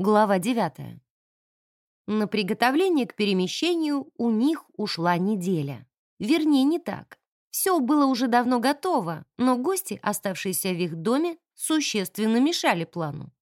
Глава 9. На приготовление к перемещению у них ушла неделя. Вернее, не так. Все было уже давно готово, но гости, оставшиеся в их доме, существенно мешали плану.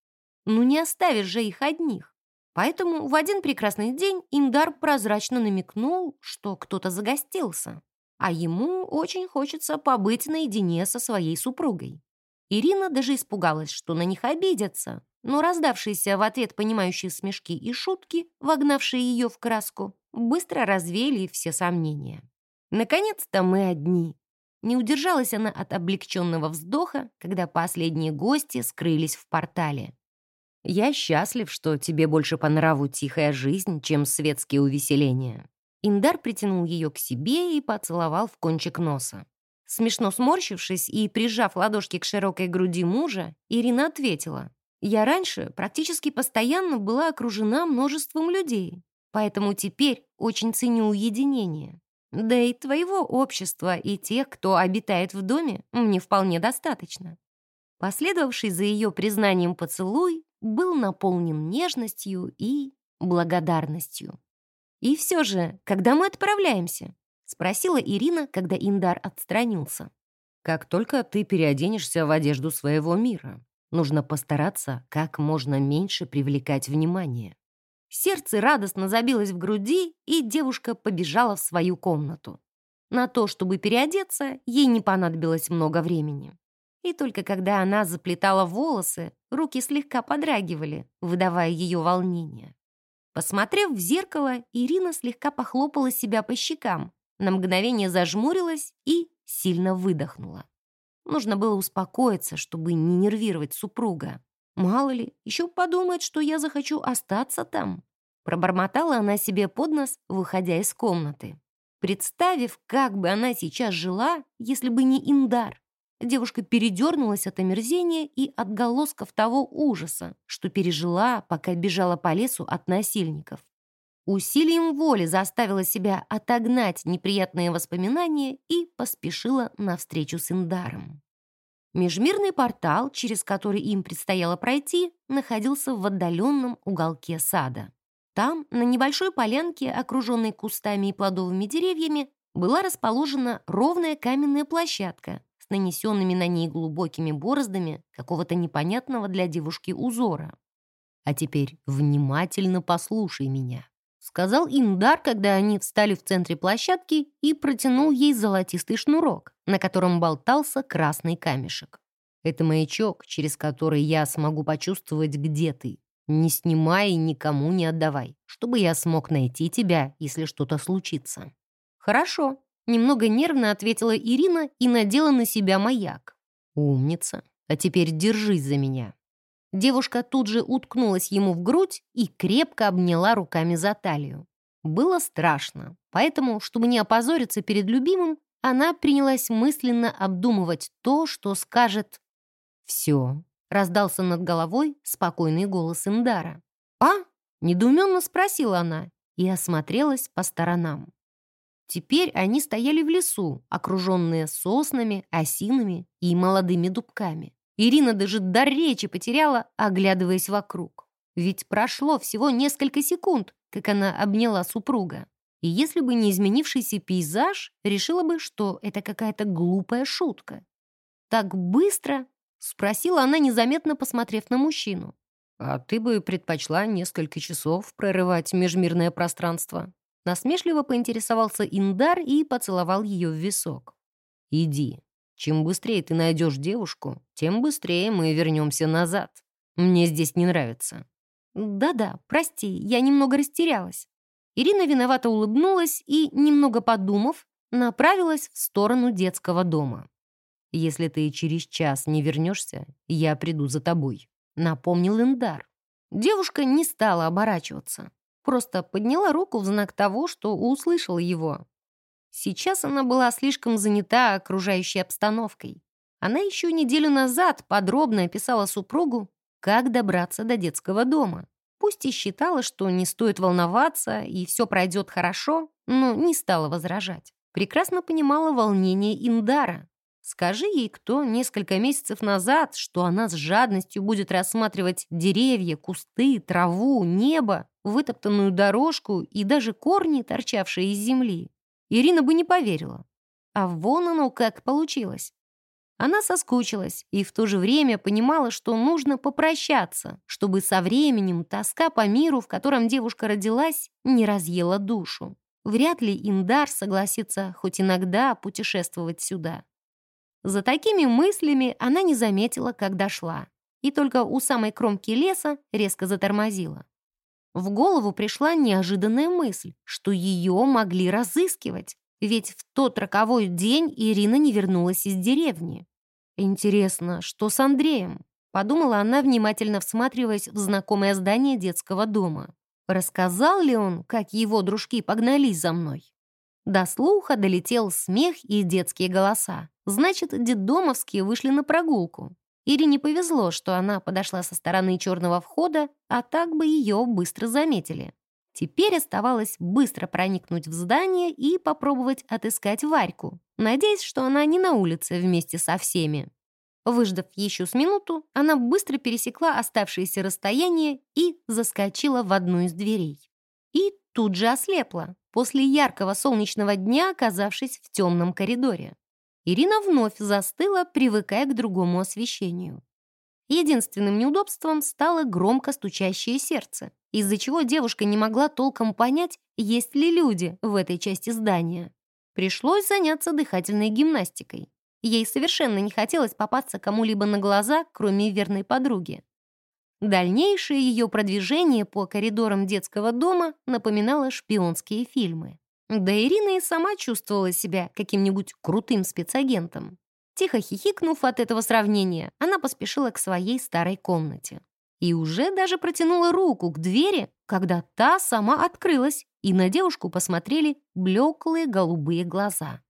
Ну не оставишь же их одних. Поэтому в один прекрасный день Индар прозрачно намекнул, что кто-то загостился, а ему очень хочется побыть наедине со своей супругой. Ирина даже испугалась, что на них обидятся, но раздавшиеся в ответ понимающие смешки и шутки, вогнавшие ее в краску, быстро развеяли все сомнения. «Наконец-то мы одни!» Не удержалась она от облегченного вздоха, когда последние гости скрылись в портале. «Я счастлив, что тебе больше по нраву тихая жизнь, чем светские увеселения». Индар притянул ее к себе и поцеловал в кончик носа. Смешно сморщившись и прижав ладошки к широкой груди мужа, Ирина ответила, «Я раньше практически постоянно была окружена множеством людей, поэтому теперь очень ценю уединение. Да и твоего общества и тех, кто обитает в доме, мне вполне достаточно». Последовавший за ее признанием поцелуй был наполнен нежностью и благодарностью. «И все же, когда мы отправляемся?» — спросила Ирина, когда Индар отстранился. «Как только ты переоденешься в одежду своего мира, нужно постараться как можно меньше привлекать внимание». Сердце радостно забилось в груди, и девушка побежала в свою комнату. На то, чтобы переодеться, ей не понадобилось много времени. И только когда она заплетала волосы, руки слегка подрагивали, выдавая ее волнение. Посмотрев в зеркало, Ирина слегка похлопала себя по щекам, на мгновение зажмурилась и сильно выдохнула. Нужно было успокоиться, чтобы не нервировать супруга. Мало ли, еще подумает, что я захочу остаться там. Пробормотала она себе под нос, выходя из комнаты. Представив, как бы она сейчас жила, если бы не Индар, девушка передернулась от омерзения и отголосков того ужаса, что пережила, пока бежала по лесу от насильников. Усилием воли заставила себя отогнать неприятные воспоминания и поспешила навстречу с Индаром. Межмирный портал, через который им предстояло пройти, находился в отдаленном уголке сада. Там, на небольшой полянке, окруженной кустами и плодовыми деревьями, была расположена ровная каменная площадка с нанесенными на ней глубокими бороздами какого-то непонятного для девушки узора. «А теперь внимательно послушай меня», сказал Индар, когда они встали в центре площадки и протянул ей золотистый шнурок, на котором болтался красный камешек. «Это маячок, через который я смогу почувствовать, где ты. Не снимай и никому не отдавай, чтобы я смог найти тебя, если что-то случится». «Хорошо», — немного нервно ответила Ирина и надела на себя маяк. «Умница. А теперь держись за меня». Девушка тут же уткнулась ему в грудь и крепко обняла руками за талию. Было страшно, поэтому, чтобы не опозориться перед любимым, она принялась мысленно обдумывать то, что скажет «Все», — раздался над головой спокойный голос Индара. «А?» — недоуменно спросила она и осмотрелась по сторонам. Теперь они стояли в лесу, окруженные соснами, осинами и молодыми дубками. Ирина даже дар речи потеряла, оглядываясь вокруг. Ведь прошло всего несколько секунд, как она обняла супруга. И если бы не изменившийся пейзаж, решила бы, что это какая-то глупая шутка. «Так быстро?» — спросила она, незаметно посмотрев на мужчину. «А ты бы предпочла несколько часов прорывать межмирное пространство?» Насмешливо поинтересовался Индар и поцеловал ее в висок. «Иди, чем быстрее ты найдешь девушку, тем быстрее мы вернемся назад. Мне здесь не нравится». «Да-да, прости, я немного растерялась». Ирина виновато улыбнулась и, немного подумав, направилась в сторону детского дома. «Если ты через час не вернешься, я приду за тобой», — напомнил Индар. Девушка не стала оборачиваться, просто подняла руку в знак того, что услышала его. Сейчас она была слишком занята окружающей обстановкой. Она еще неделю назад подробно описала супругу, как добраться до детского дома. Пусть и считала, что не стоит волноваться и все пройдет хорошо, но не стала возражать. Прекрасно понимала волнение Индара. Скажи ей кто несколько месяцев назад, что она с жадностью будет рассматривать деревья, кусты, траву, небо, вытоптанную дорожку и даже корни, торчавшие из земли. Ирина бы не поверила. А вон оно как получилось. Она соскучилась и в то же время понимала, что нужно попрощаться, чтобы со временем тоска по миру, в котором девушка родилась, не разъела душу. Вряд ли Индар согласится хоть иногда путешествовать сюда. За такими мыслями она не заметила, как дошла, и только у самой кромки леса резко затормозила. В голову пришла неожиданная мысль, что ее могли разыскивать. Ведь в тот роковой день Ирина не вернулась из деревни. «Интересно, что с Андреем?» Подумала она, внимательно всматриваясь в знакомое здание детского дома. Рассказал ли он, как его дружки погнались за мной? До слуха долетел смех и детские голоса. Значит, детдомовские вышли на прогулку. Ирине повезло, что она подошла со стороны черного входа, а так бы ее быстро заметили. Теперь оставалось быстро проникнуть в здание и попробовать отыскать Варьку, надеясь, что она не на улице вместе со всеми. Выждав еще с минуту, она быстро пересекла оставшееся расстояние и заскочила в одну из дверей. И тут же ослепла, после яркого солнечного дня оказавшись в темном коридоре. Ирина вновь застыла, привыкая к другому освещению. Единственным неудобством стало громко стучащее сердце, из-за чего девушка не могла толком понять, есть ли люди в этой части здания. Пришлось заняться дыхательной гимнастикой. Ей совершенно не хотелось попасться кому-либо на глаза, кроме верной подруги. Дальнейшее ее продвижение по коридорам детского дома напоминало шпионские фильмы. Да Ирина и сама чувствовала себя каким-нибудь крутым спецагентом. Тихо хихикнув от этого сравнения, она поспешила к своей старой комнате. И уже даже протянула руку к двери, когда та сама открылась, и на девушку посмотрели блеклые голубые глаза.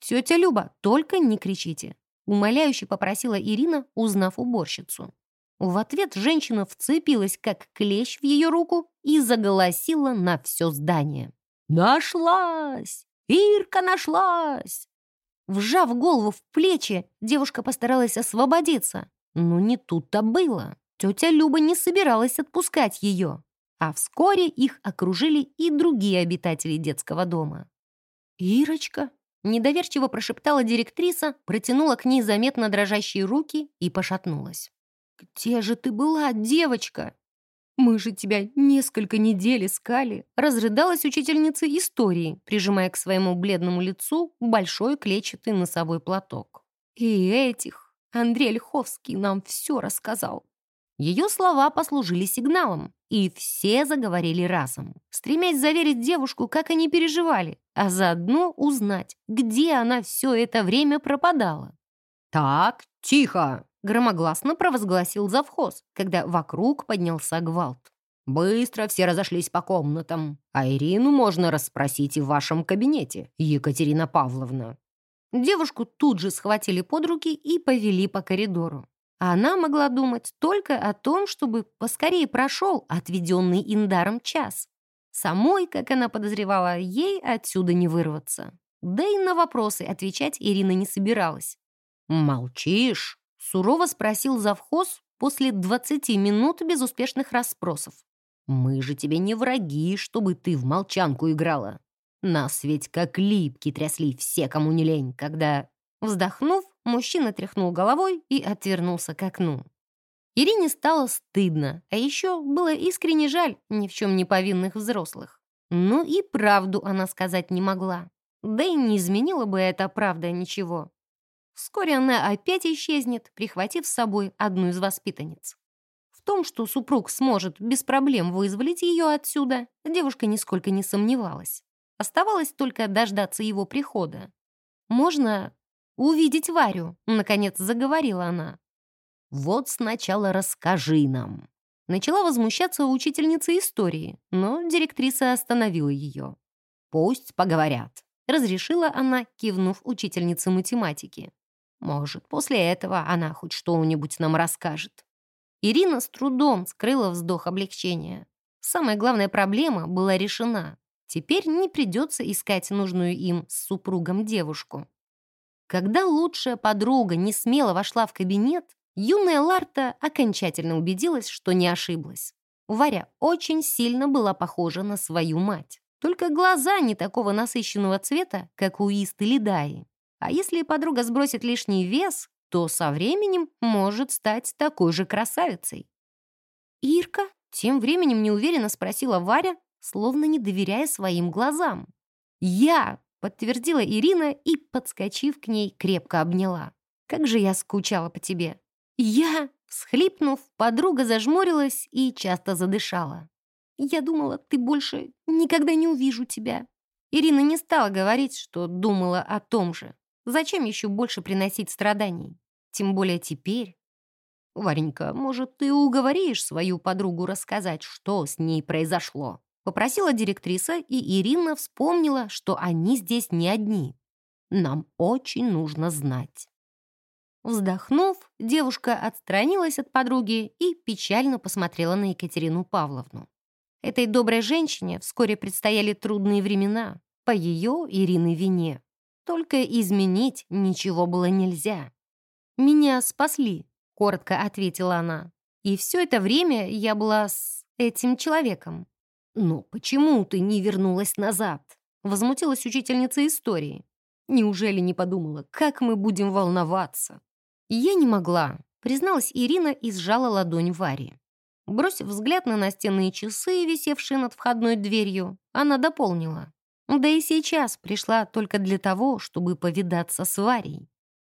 «Тетя Люба, только не кричите!» Умоляюще попросила Ирина, узнав уборщицу. В ответ женщина вцепилась, как клещ в ее руку, и заголосила на все здание. «Нашлась! Ирка нашлась!» Вжав голову в плечи, девушка постаралась освободиться. Но не тут-то было. Тетя Люба не собиралась отпускать ее. А вскоре их окружили и другие обитатели детского дома. «Ирочка!» — недоверчиво прошептала директриса, протянула к ней заметно дрожащие руки и пошатнулась. «Где же ты была, девочка?» «Мы же тебя несколько недель искали», — разрыдалась учительница истории, прижимая к своему бледному лицу большой клетчатый носовой платок. «И этих Андрей Льховский нам все рассказал». Ее слова послужили сигналом, и все заговорили разом, стремясь заверить девушку, как они переживали, а заодно узнать, где она все это время пропадала. «Так, тихо!» Громогласно провозгласил завхоз, когда вокруг поднялся гвалт. «Быстро все разошлись по комнатам, а Ирину можно расспросить и в вашем кабинете, Екатерина Павловна». Девушку тут же схватили под руки и повели по коридору. А она могла думать только о том, чтобы поскорее прошел отведенный Индаром час. Самой, как она подозревала, ей отсюда не вырваться. Да и на вопросы отвечать Ирина не собиралась. «Молчишь?» Сурово спросил завхоз после 20 минут безуспешных расспросов. «Мы же тебе не враги, чтобы ты в молчанку играла. Нас ведь как липки трясли все, кому не лень, когда...» Вздохнув, мужчина тряхнул головой и отвернулся к окну. Ирине стало стыдно, а еще было искренне жаль ни в чем не повинных взрослых. Ну и правду она сказать не могла. Да и не изменила бы эта правда ничего. Вскоре она опять исчезнет, прихватив с собой одну из воспитанниц. В том, что супруг сможет без проблем вызволить ее отсюда, девушка нисколько не сомневалась. Оставалось только дождаться его прихода. «Можно увидеть Варю», — наконец заговорила она. «Вот сначала расскажи нам». Начала возмущаться учительница истории, но директриса остановила ее. «Пусть поговорят», — разрешила она, кивнув учительнице математики. Может, после этого она хоть что-нибудь нам расскажет. Ирина с трудом скрыла вздох облегчения. Самая главная проблема была решена. Теперь не придется искать нужную им с супругом девушку. Когда лучшая подруга не смело вошла в кабинет, юная Ларта окончательно убедилась, что не ошиблась. Варя очень сильно была похожа на свою мать. Только глаза не такого насыщенного цвета, как у Ист или Даи. А если подруга сбросит лишний вес, то со временем может стать такой же красавицей. «Ирка?» — тем временем неуверенно спросила Варя, словно не доверяя своим глазам. «Я!» подтвердила Ирина и, подскочив к ней, крепко обняла. «Как же я скучала по тебе!» «Я!» Всхлипнув, подруга зажмурилась и часто задышала. «Я думала, ты больше никогда не увижу тебя». Ирина не стала говорить, что думала о том же. Зачем еще больше приносить страданий? Тем более теперь. «Варенька, может, ты уговоришь свою подругу рассказать, что с ней произошло?» Попросила директриса, и Ирина вспомнила, что они здесь не одни. Нам очень нужно знать. Вздохнув, девушка отстранилась от подруги и печально посмотрела на Екатерину Павловну. Этой доброй женщине вскоре предстояли трудные времена, по ее, Ирины, вине. Только изменить ничего было нельзя. «Меня спасли», — коротко ответила она. «И все это время я была с этим человеком. «Но почему ты не вернулась назад?» Возмутилась учительница истории. «Неужели не подумала, как мы будем волноваться?» «Я не могла», призналась Ирина и сжала ладонь Варе. Бросив взгляд на настенные часы, висевшие над входной дверью, она дополнила. Да и сейчас пришла только для того, чтобы повидаться с Варей.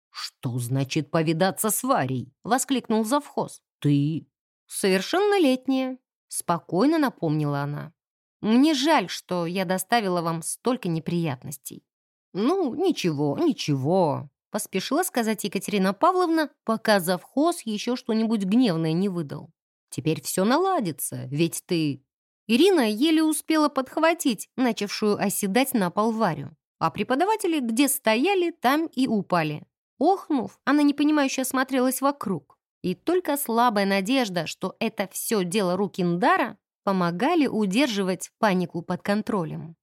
«Что значит повидаться с Варей?» — воскликнул завхоз. «Ты...» «Совершеннолетняя», Спокойно напомнила она. «Мне жаль, что я доставила вам столько неприятностей». «Ну, ничего, ничего», — поспешила сказать Екатерина Павловна, пока завхоз еще что-нибудь гневное не выдал. «Теперь все наладится, ведь ты...» Ирина еле успела подхватить начавшую оседать на пол Варю, а преподаватели где стояли, там и упали. Охнув, она непонимающе осмотрелась вокруг. И только слабая надежда, что это все дело рук Индара, помогали удерживать панику под контролем.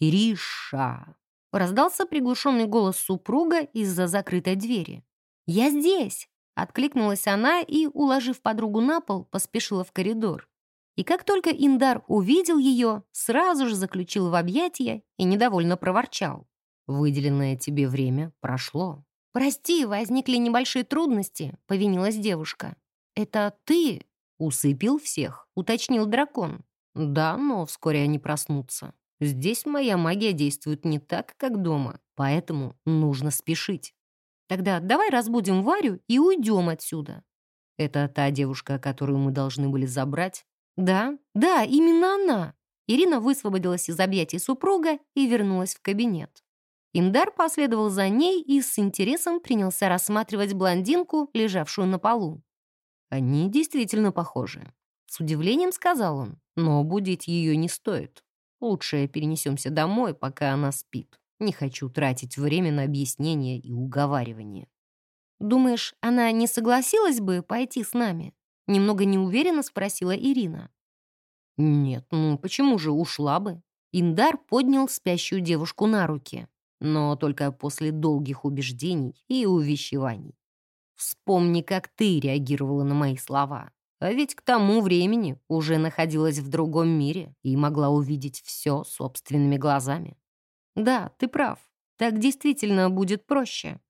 «Ириша!» — раздался приглушенный голос супруга из-за закрытой двери. «Я здесь!» — откликнулась она и, уложив подругу на пол, поспешила в коридор. И как только Индар увидел ее, сразу же заключил в объятия и недовольно проворчал. «Выделенное тебе время прошло». «Прости, возникли небольшие трудности», — повинилась девушка. «Это ты усыпил всех?» — уточнил дракон. «Да, но вскоре они проснутся. Здесь моя магия действует не так, как дома, поэтому нужно спешить». «Тогда давай разбудим Варю и уйдем отсюда». «Это та девушка, которую мы должны были забрать?» «Да, да, именно она». Ирина высвободилась из объятий супруга и вернулась в кабинет. Индар последовал за ней и с интересом принялся рассматривать блондинку, лежавшую на полу. «Они действительно похожи», — с удивлением сказал он, «но будить ее не стоит. Лучше перенесемся домой, пока она спит. Не хочу тратить время на объяснения и уговаривания». «Думаешь, она не согласилась бы пойти с нами?» Немного неуверенно спросила Ирина. «Нет, ну почему же ушла бы?» Индар поднял спящую девушку на руки но только после долгих убеждений и увещеваний. Вспомни, как ты реагировала на мои слова. А ведь к тому времени уже находилась в другом мире и могла увидеть все собственными глазами. Да, ты прав. Так действительно будет проще.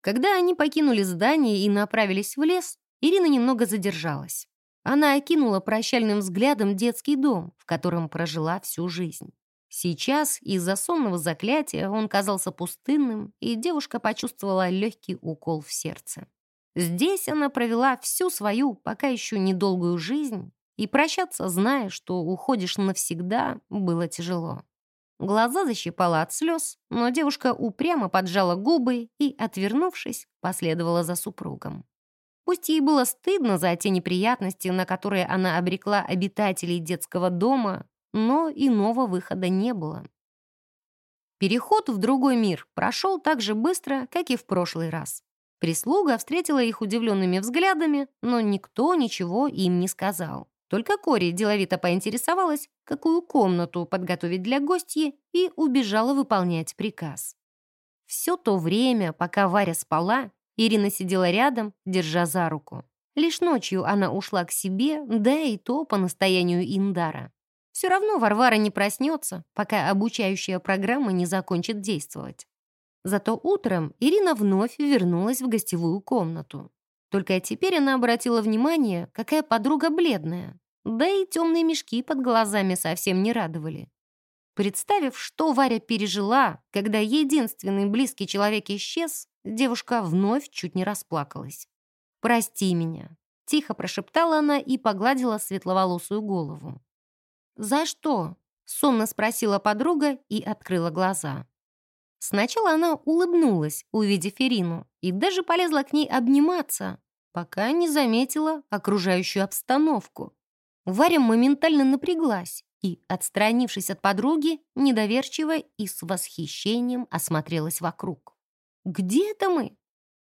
Когда они покинули здание и направились в лес, Ирина немного задержалась. Она окинула прощальным взглядом детский дом, в котором прожила всю жизнь. Сейчас из-за сонного заклятия он казался пустынным, и девушка почувствовала легкий укол в сердце. Здесь она провела всю свою, пока еще недолгую жизнь, и прощаться, зная, что уходишь навсегда, было тяжело. Глаза защипала от слез, но девушка упрямо поджала губы и, отвернувшись, последовала за супругом. Пусть ей было стыдно за те неприятности, на которые она обрекла обитателей детского дома, но иного выхода не было. Переход в другой мир прошел так же быстро, как и в прошлый раз. Прислуга встретила их удивленными взглядами, но никто ничего им не сказал. Только Кори деловито поинтересовалась, какую комнату подготовить для гостья, и убежала выполнять приказ. Все то время, пока Варя спала, Ирина сидела рядом, держа за руку. Лишь ночью она ушла к себе, да и то по настоянию Индара. Все равно Варвара не проснется, пока обучающая программа не закончит действовать. Зато утром Ирина вновь вернулась в гостевую комнату. Только теперь она обратила внимание, какая подруга бледная. Да и темные мешки под глазами совсем не радовали. Представив, что Варя пережила, когда единственный близкий человек исчез, девушка вновь чуть не расплакалась. «Прости меня», — тихо прошептала она и погладила светловолосую голову. «За что?» — сонно спросила подруга и открыла глаза. Сначала она улыбнулась, увидев Ирину, и даже полезла к ней обниматься, пока не заметила окружающую обстановку. Варя моментально напряглась и, отстранившись от подруги, недоверчиво и с восхищением осмотрелась вокруг. «Где это мы?»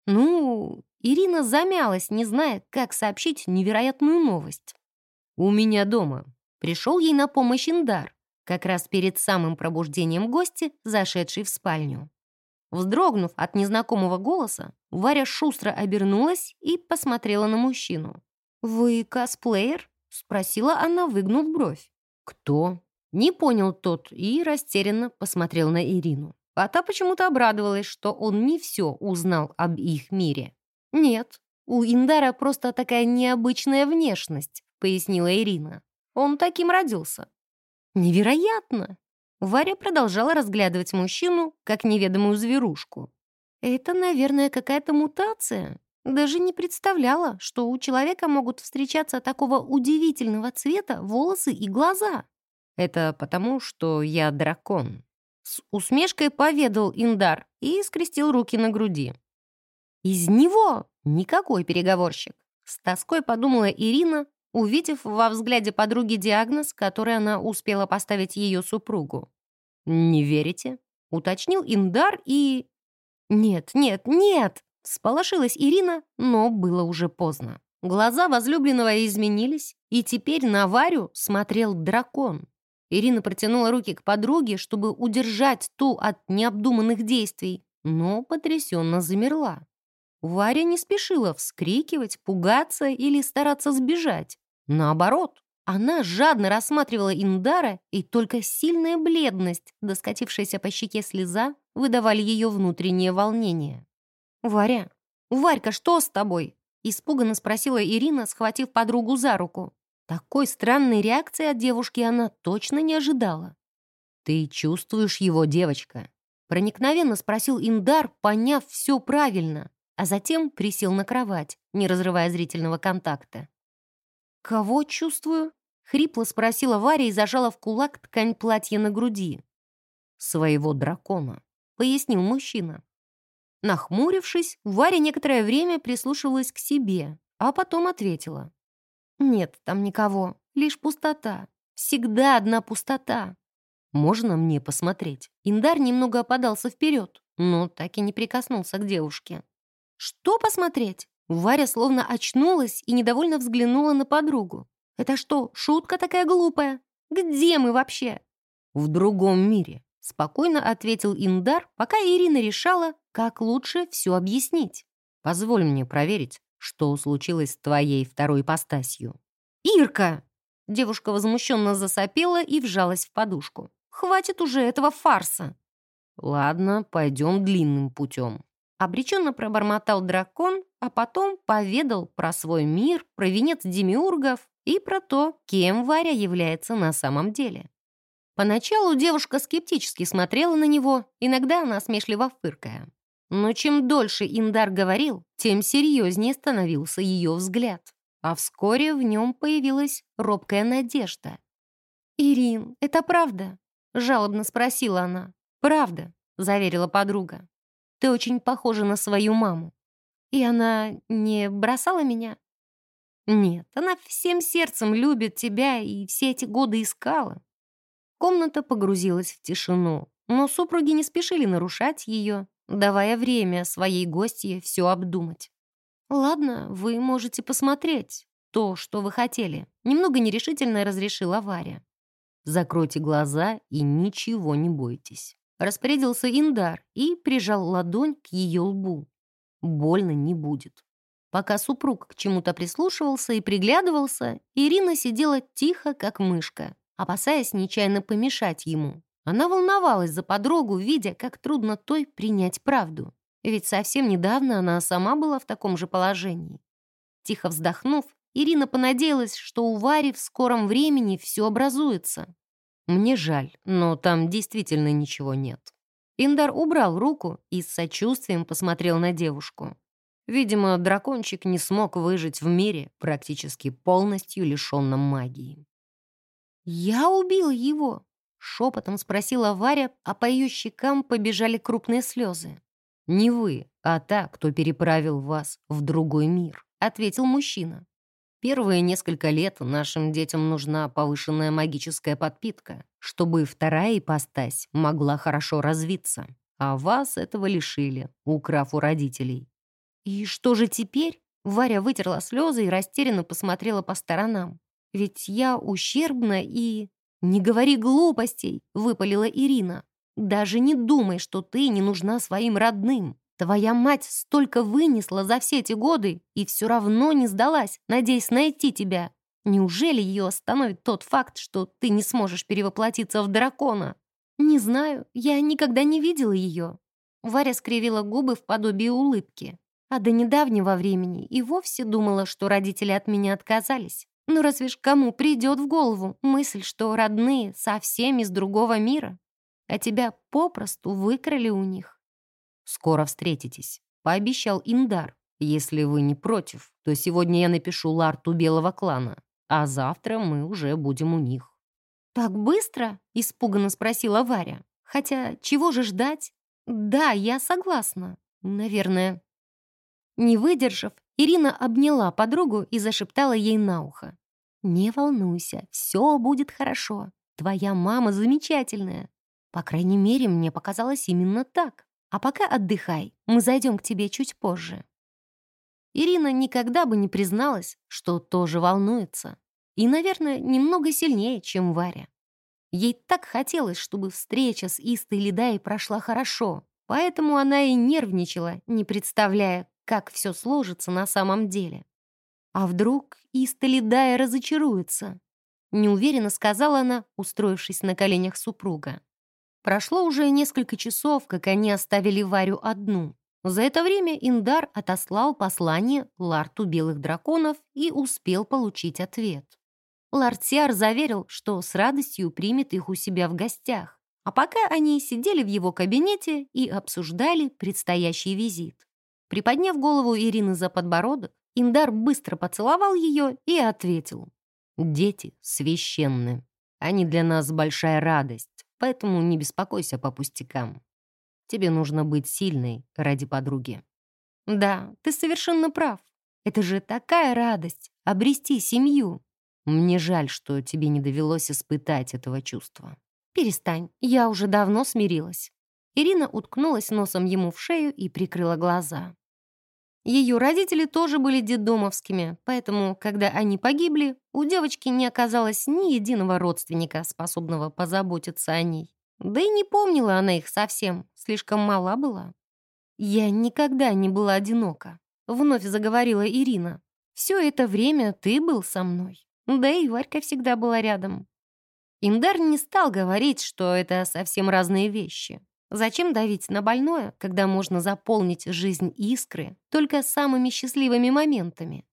«Ну...» Ирина замялась, не зная, как сообщить невероятную новость. «У меня дома». Пришел ей на помощь Индар, как раз перед самым пробуждением гости, зашедший в спальню. Вздрогнув от незнакомого голоса, Варя шустро обернулась и посмотрела на мужчину. «Вы косплеер?» — спросила она, выгнув бровь. «Кто?» Не понял тот и растерянно посмотрел на Ирину. А та почему-то обрадовалась, что он не все узнал об их мире. «Нет, у Индара просто такая необычная внешность», — пояснила Ирина. «Он таким родился. Невероятно! Варя продолжала разглядывать мужчину, как неведомую зверушку. Это, наверное, какая-то мутация. Даже не представляла, что у человека могут встречаться такого удивительного цвета волосы и глаза. Это потому, что я дракон. С усмешкой поведал Индар и скрестил руки на груди. Из него никакой переговорщик. С тоской подумала Ирина, увидев во взгляде подруги диагноз, который она успела поставить ее супругу. «Не верите?» — уточнил Индар и... «Нет, нет, нет!» — сполошилась Ирина, но было уже поздно. Глаза возлюбленного изменились, и теперь на Варю смотрел дракон. Ирина протянула руки к подруге, чтобы удержать ту от необдуманных действий, но потрясенно замерла. Варя не спешила вскрикивать, пугаться или стараться сбежать. Наоборот, она жадно рассматривала Индара, и только сильная бледность, доскатившаяся по щеке слеза, выдавали ее внутреннее волнение. «Варя, Варька, что с тобой?» Испуганно спросила Ирина, схватив подругу за руку. Такой странной реакции от девушки она точно не ожидала. «Ты чувствуешь его, девочка?» Проникновенно спросил Индар, поняв все правильно а затем присел на кровать, не разрывая зрительного контакта. «Кого чувствую?» — хрипло спросила Варя и зажала в кулак ткань платья на груди. «Своего дракона», — пояснил мужчина. Нахмурившись, Варя некоторое время прислушивалась к себе, а потом ответила. «Нет, там никого, лишь пустота. Всегда одна пустота. Можно мне посмотреть?» Индар немного опадался вперед, но так и не прикоснулся к девушке. «Что посмотреть?» Варя словно очнулась и недовольно взглянула на подругу. «Это что, шутка такая глупая? Где мы вообще?» «В другом мире», — спокойно ответил Индар, пока Ирина решала, как лучше все объяснить. «Позволь мне проверить, что случилось с твоей второй ипостасью». «Ирка!» Девушка возмущенно засопела и вжалась в подушку. «Хватит уже этого фарса!» «Ладно, пойдем длинным путем. Обреченно пробормотал дракон, а потом поведал про свой мир, про венец демиургов и про то, кем Варя является на самом деле. Поначалу девушка скептически смотрела на него, иногда она смешливо фыркая. Но чем дольше Индар говорил, тем серьезнее становился ее взгляд. А вскоре в нем появилась робкая надежда. «Ирин, это правда?» — жалобно спросила она. «Правда», — заверила подруга. Ты очень похожа на свою маму. И она не бросала меня? Нет, она всем сердцем любит тебя и все эти годы искала. Комната погрузилась в тишину, но супруги не спешили нарушать ее, давая время своей гостье все обдумать. «Ладно, вы можете посмотреть то, что вы хотели», немного нерешительно разрешила Варя. «Закройте глаза и ничего не бойтесь». Распорядился Индар и прижал ладонь к ее лбу. Больно не будет. Пока супруг к чему-то прислушивался и приглядывался, Ирина сидела тихо, как мышка, опасаясь нечаянно помешать ему. Она волновалась за подругу, видя, как трудно той принять правду. Ведь совсем недавно она сама была в таком же положении. Тихо вздохнув, Ирина понадеялась, что у Вари в скором времени все образуется. Мне жаль, но там действительно ничего нет. Индар убрал руку и с сочувствием посмотрел на девушку. Видимо, дракончик не смог выжить в мире, практически полностью лишенном магии. «Я убил его!» — шепотом спросила Варя, а по ее щекам побежали крупные слезы. «Не вы, а та, кто переправил вас в другой мир», — ответил мужчина. «Первые несколько лет нашим детям нужна повышенная магическая подпитка, чтобы вторая ипостась могла хорошо развиться, а вас этого лишили, украв у родителей. «И что же теперь?» Варя вытерла слезы и растерянно посмотрела по сторонам. «Ведь я ущербна и...» «Не говори глупостей!» — выпалила Ирина. «Даже не думай, что ты не нужна своим родным. Твоя мать столько вынесла за все эти годы и все равно не сдалась, надеясь найти тебя. Неужели ее остановит тот факт, что ты не сможешь перевоплотиться в дракона?» «Не знаю, я никогда не видела ее». Варя скривила губы в подобии улыбки. А до недавнего времени и вовсе думала, что родители от меня отказались. Ну разве ж кому придет в голову мысль, что родные совсем из другого мира? А тебя попросту выкрали у них. «Скоро встретитесь», — пообещал Индар. «Если вы не против, то сегодня я напишу Ларту Белого клана, а завтра мы уже будем у них». «Так быстро?» — испуганно спросила Варя. «Хотя чего же ждать?» «Да, я согласна. Наверное, не выдержав, Ирина обняла подругу и зашептала ей на ухо. «Не волнуйся, все будет хорошо. Твоя мама замечательная. По крайней мере, мне показалось именно так. А пока отдыхай, мы зайдем к тебе чуть позже». Ирина никогда бы не призналась, что тоже волнуется. И, наверное, немного сильнее, чем Варя. Ей так хотелось, чтобы встреча с Истой Ледай прошла хорошо, поэтому она и нервничала, не представляя, как все сложится на самом деле. А вдруг Исталидая разочаруется? Неуверенно сказала она, устроившись на коленях супруга. Прошло уже несколько часов, как они оставили Варю одну. За это время Индар отослал послание Ларту Белых Драконов и успел получить ответ. Лартсиар заверил, что с радостью примет их у себя в гостях, а пока они сидели в его кабинете и обсуждали предстоящий визит. Приподняв голову Ирины за подбородок, Индар быстро поцеловал ее и ответил. «Дети священны. Они для нас большая радость, поэтому не беспокойся по пустякам. Тебе нужно быть сильной ради подруги». «Да, ты совершенно прав. Это же такая радость — обрести семью. Мне жаль, что тебе не довелось испытать этого чувства». «Перестань, я уже давно смирилась». Ирина уткнулась носом ему в шею и прикрыла глаза. Ее родители тоже были детдомовскими, поэтому, когда они погибли, у девочки не оказалось ни единого родственника, способного позаботиться о ней. Да и не помнила она их совсем, слишком мала была. «Я никогда не была одинока», — вновь заговорила Ирина. «Все это время ты был со мной. Да и Варька всегда была рядом». Индар не стал говорить, что это совсем разные вещи. Зачем давить на больное, когда можно заполнить жизнь искры только самыми счастливыми моментами?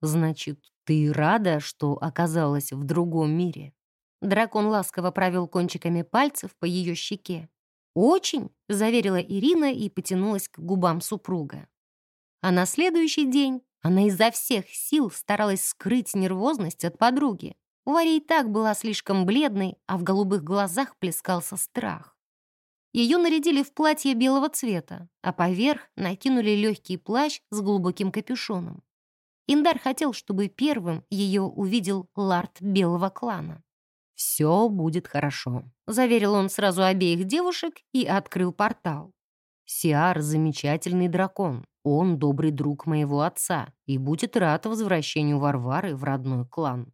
Значит, ты рада, что оказалась в другом мире? Дракон ласково провел кончиками пальцев по ее щеке. «Очень», — заверила Ирина и потянулась к губам супруга. А на следующий день она изо всех сил старалась скрыть нервозность от подруги. Варя и так была слишком бледной, а в голубых глазах плескался страх. Ее нарядили в платье белого цвета, а поверх накинули легкий плащ с глубоким капюшоном. Индар хотел, чтобы первым ее увидел лард белого клана. «Все будет хорошо», — заверил он сразу обеих девушек и открыл портал. «Сиар — замечательный дракон. Он добрый друг моего отца и будет рад возвращению Варвары в родной клан».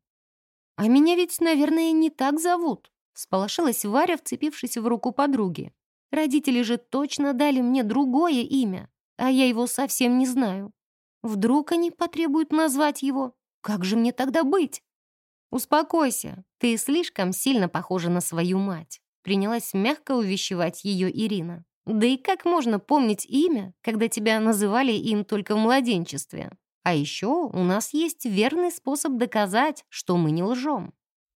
«А меня ведь, наверное, не так зовут», — сполошилась Варя, вцепившись в руку подруги. Родители же точно дали мне другое имя, а я его совсем не знаю. Вдруг они потребуют назвать его? Как же мне тогда быть? Успокойся, ты слишком сильно похожа на свою мать. Принялась мягко увещевать ее Ирина. Да и как можно помнить имя, когда тебя называли им только в младенчестве? А еще у нас есть верный способ доказать, что мы не лжем.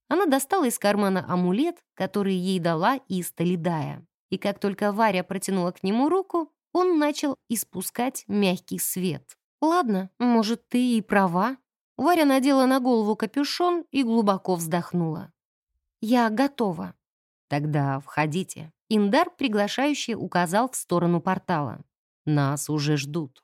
Она достала из кармана амулет, который ей дала Иста Ледая. И как только Варя протянула к нему руку, он начал испускать мягкий свет. «Ладно, может, ты и права». Варя надела на голову капюшон и глубоко вздохнула. «Я готова». «Тогда входите». Индар, приглашающий, указал в сторону портала. «Нас уже ждут».